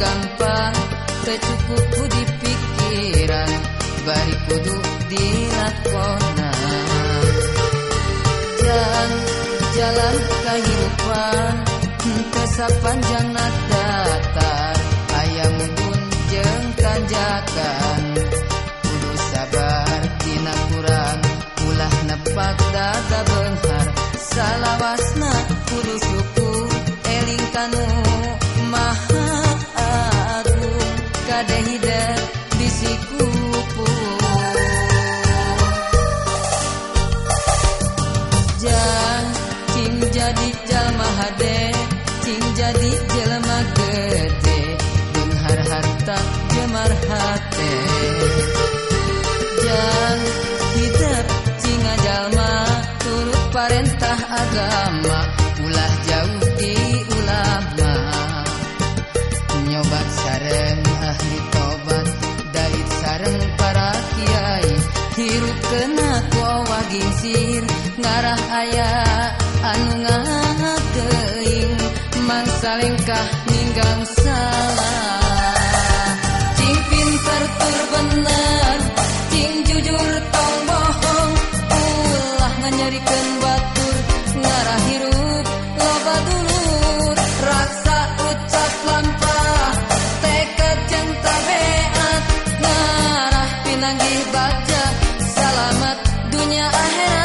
gampang. Tercukup ku di pikiran. Bari kudu dilakona. Jalan jalan kehidupan. Henteu sapanjang datar. Ayam pun jeung tanjakan. Kudu sabar tina kurang. Ulah nepak 自顾。Mangsa lengkah ninggang salah? Cing pinter tur bener cing jujur tong bohong ulah nganyerikeun batur ngarah hirup loba dulur raksa ucap lampah tekad jeung tabeat ngarah pinanggih baca selamat dunia akhirat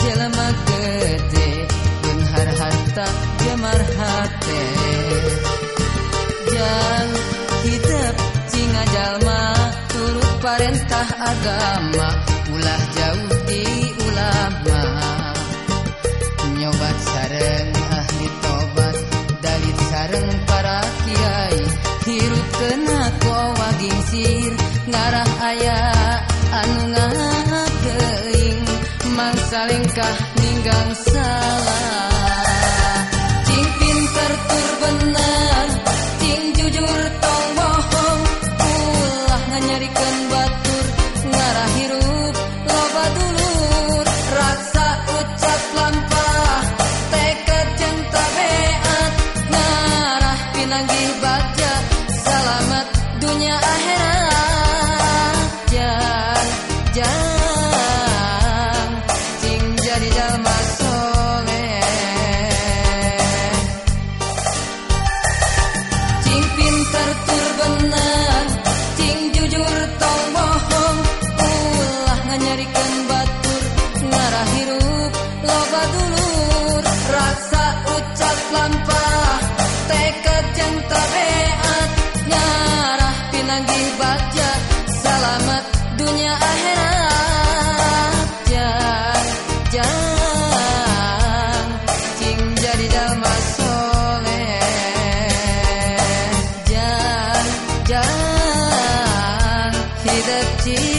jelema gede Benhar harta gemar hati Jal hidup singa jalma Turut parentah agama Ulah jauh di ulama Nyobat sareng ahli tobat Dalit sareng para kiai Hirup kena ko waging sir Ngarah ayah salingkah ninggang salah? மிதச்சி